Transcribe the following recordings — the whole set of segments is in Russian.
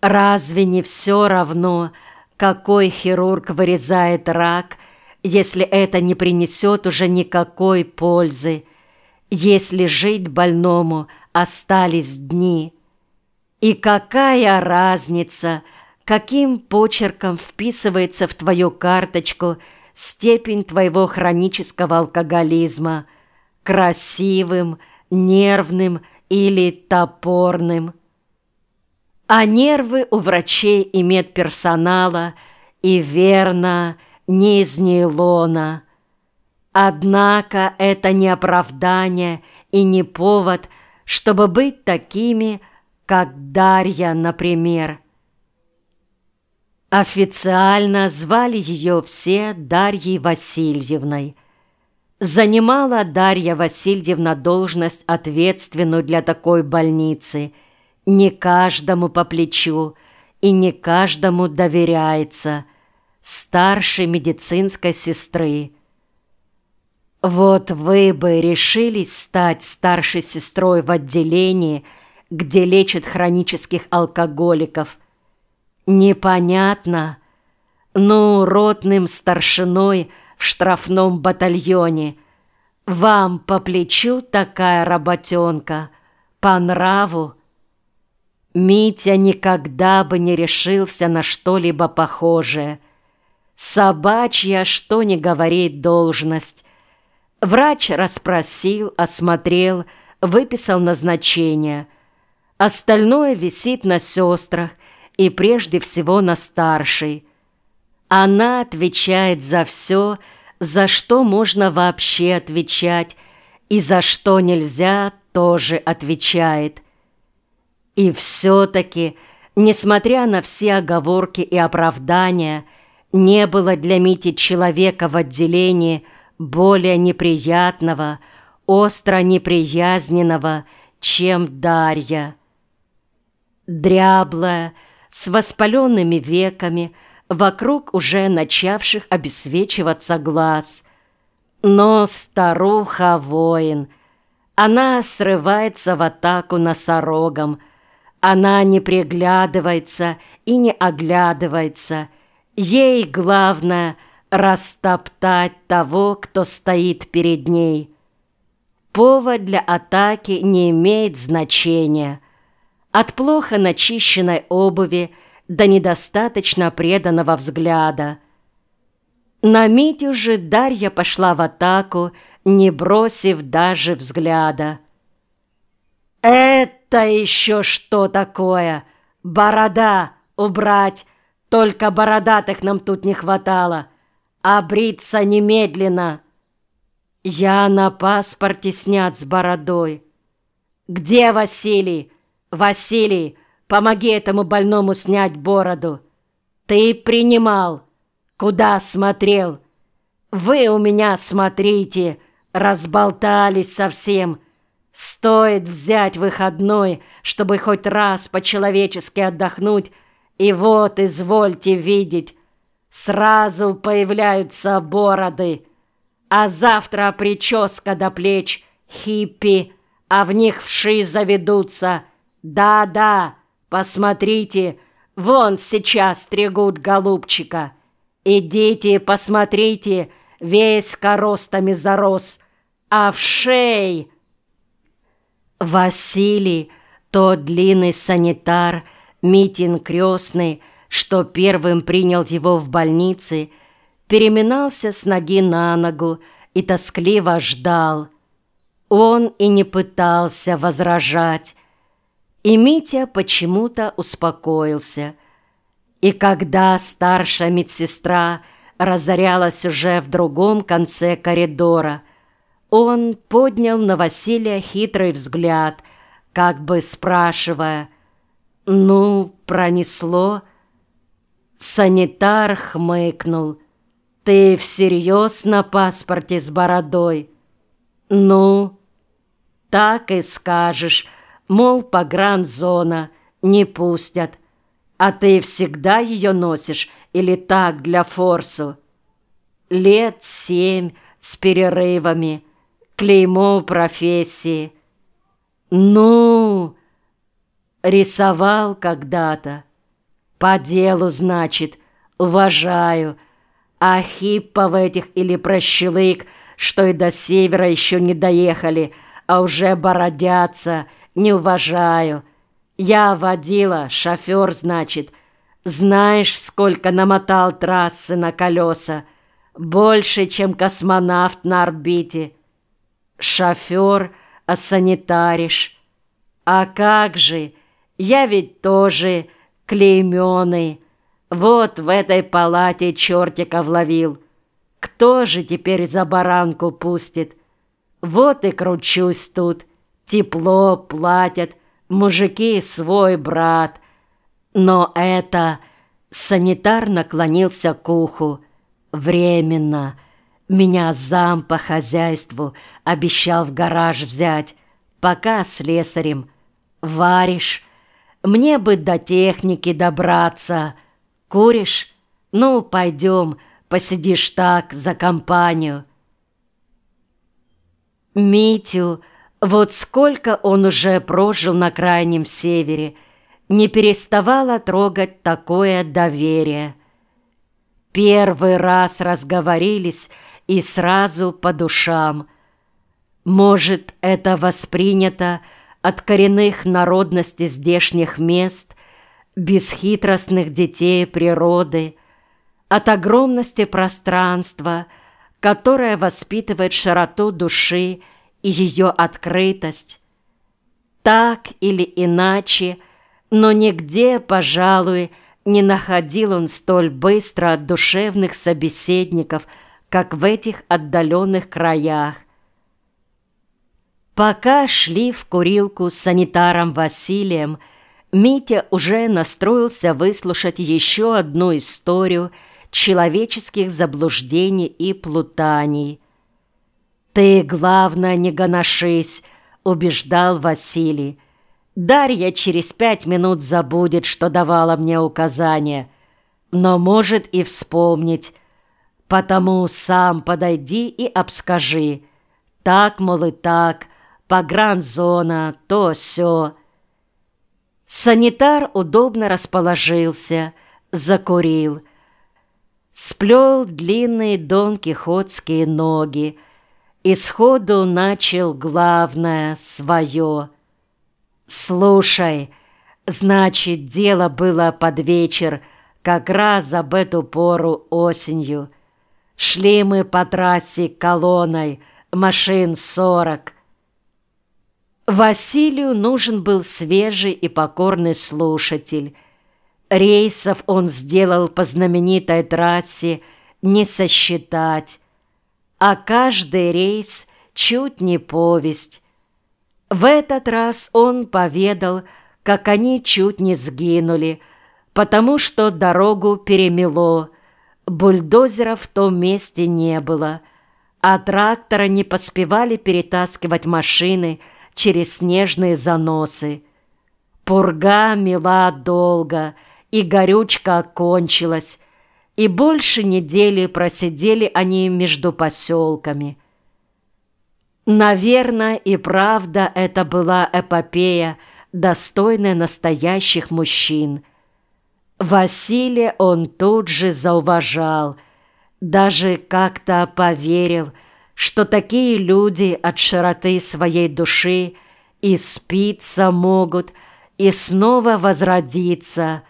Разве не все равно, какой хирург вырезает рак, если это не принесет уже никакой пользы, если жить больному остались дни? И какая разница, каким почерком вписывается в твою карточку степень твоего хронического алкоголизма, красивым, нервным или топорным? А нервы у врачей и медперсонала, и верно, не из нейлона. Однако это не оправдание и не повод, чтобы быть такими, как Дарья, например. Официально звали ее все Дарьей Васильевной. Занимала Дарья Васильевна должность ответственную для такой больницы – не каждому по плечу и не каждому доверяется старшей медицинской сестры. Вот вы бы решились стать старшей сестрой в отделении, где лечат хронических алкоголиков. Непонятно. Ну, ротным старшиной в штрафном батальоне. Вам по плечу такая работенка, по нраву. Митя никогда бы не решился на что-либо похожее. Собачья, что не говорит, должность. Врач расспросил, осмотрел, выписал назначение. Остальное висит на сестрах и прежде всего на старшей. Она отвечает за все, за что можно вообще отвечать, и за что нельзя, тоже отвечает – и все-таки, несмотря на все оговорки и оправдания, не было для Мити человека в отделении более неприятного, остро неприязненного, чем Дарья. Дряблая, с воспаленными веками, вокруг уже начавших обесвечиваться глаз. Но старуха-воин, она срывается в атаку носорогом, она не приглядывается и не оглядывается. Ей главное растоптать того, кто стоит перед ней. Повод для атаки не имеет значения. От плохо начищенной обуви до недостаточно преданного взгляда. На Митю же Дарья пошла в атаку, не бросив даже взгляда. «Это еще что такое? Борода убрать! Только бородатых нам тут не хватало! А бриться немедленно!» «Я на паспорте снят с бородой!» «Где Василий? Василий, помоги этому больному снять бороду!» «Ты принимал! Куда смотрел?» «Вы у меня смотрите!» Разболтались совсем!» Стоит взять выходной, чтобы хоть раз по-человечески отдохнуть, и вот, извольте видеть, сразу появляются бороды, а завтра прическа до плеч, хиппи, а в них вши заведутся. Да-да, посмотрите, вон сейчас стригут голубчика. Идите, посмотрите, весь коростами зарос, а в шей... Василий, тот длинный санитар, Митин крестный, что первым принял его в больнице, переминался с ноги на ногу и тоскливо ждал. Он и не пытался возражать, и Митя почему-то успокоился. И когда старшая медсестра разорялась уже в другом конце коридора – он поднял на Василия хитрый взгляд, как бы спрашивая, «Ну, пронесло?» Санитар хмыкнул. «Ты всерьез на паспорте с бородой?» «Ну?» «Так и скажешь, мол, погранзона, не пустят. А ты всегда ее носишь или так для форсу?» «Лет семь с перерывами» клеймо профессии. Ну, рисовал когда-то. По делу, значит, уважаю. А хиппов этих или прощелык, что и до севера еще не доехали, а уже бородятся, не уважаю. Я водила, шофер, значит. Знаешь, сколько намотал трассы на колеса? Больше, чем космонавт на орбите. Шофер, а санитариш. А как же, я ведь тоже клейменный. Вот в этой палате чертика вловил. Кто же теперь за баранку пустит? Вот и кручусь тут. Тепло платят, мужики свой брат. Но это... Санитар наклонился к уху. Временно. Меня зам по хозяйству обещал в гараж взять. Пока с слесарем. Варишь. Мне бы до техники добраться. Куришь? Ну, пойдем, посидишь так за компанию. Митю, вот сколько он уже прожил на крайнем севере, не переставала трогать такое доверие. Первый раз разговорились и сразу по душам. Может, это воспринято от коренных народностей здешних мест, бесхитростных детей природы, от огромности пространства, которое воспитывает широту души и ее открытость. Так или иначе, но нигде, пожалуй, не находил он столь быстро душевных собеседников, как в этих отдаленных краях. Пока шли в курилку с санитаром Василием, Митя уже настроился выслушать еще одну историю человеческих заблуждений и плутаний. «Ты, главное, не гоношись», — убеждал Василий. «Дарья через пять минут забудет, что давала мне указания, но может и вспомнить. Потому сам подойди и обскажи. Так, мол, и так, погранзона, то все. Санитар удобно расположился, закурил. Сплел длинные донкихотские ноги и сходу начал главное свое. «Слушай, значит, дело было под вечер, как раз об эту пору осенью. Шли мы по трассе колонной, машин сорок». Василию нужен был свежий и покорный слушатель. Рейсов он сделал по знаменитой трассе не сосчитать, а каждый рейс чуть не повесть. В этот раз он поведал, как они чуть не сгинули, потому что дорогу перемело, бульдозера в том месте не было, а трактора не поспевали перетаскивать машины – через снежные заносы. Пурга мела долго, и горючка окончилась, и больше недели просидели они между поселками. Наверное, и правда это была эпопея, достойная настоящих мужчин. Василия он тут же зауважал, даже как-то поверил – что такие люди от широты своей души и спиться могут, и снова возродиться,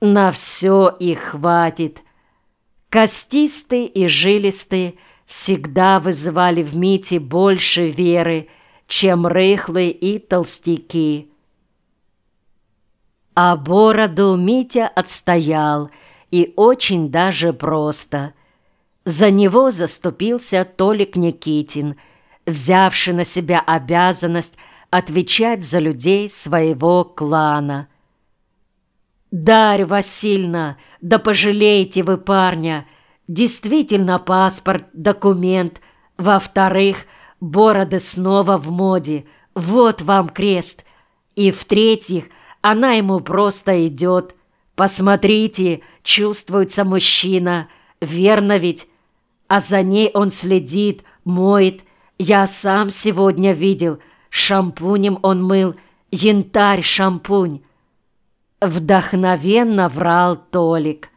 на все их хватит. Костистые и жилистые всегда вызывали в Мите больше веры, чем рыхлые и толстяки. А бороду Митя отстоял, и очень даже просто – за него заступился Толик Никитин, взявший на себя обязанность отвечать за людей своего клана. «Дарья Васильевна, да пожалейте вы парня! Действительно паспорт, документ. Во-вторых, бороды снова в моде. Вот вам крест. И в-третьих, она ему просто идет. Посмотрите, чувствуется мужчина. Верно ведь?» а за ней он следит, моет. Я сам сегодня видел, шампунем он мыл, янтарь шампунь. Вдохновенно врал Толик.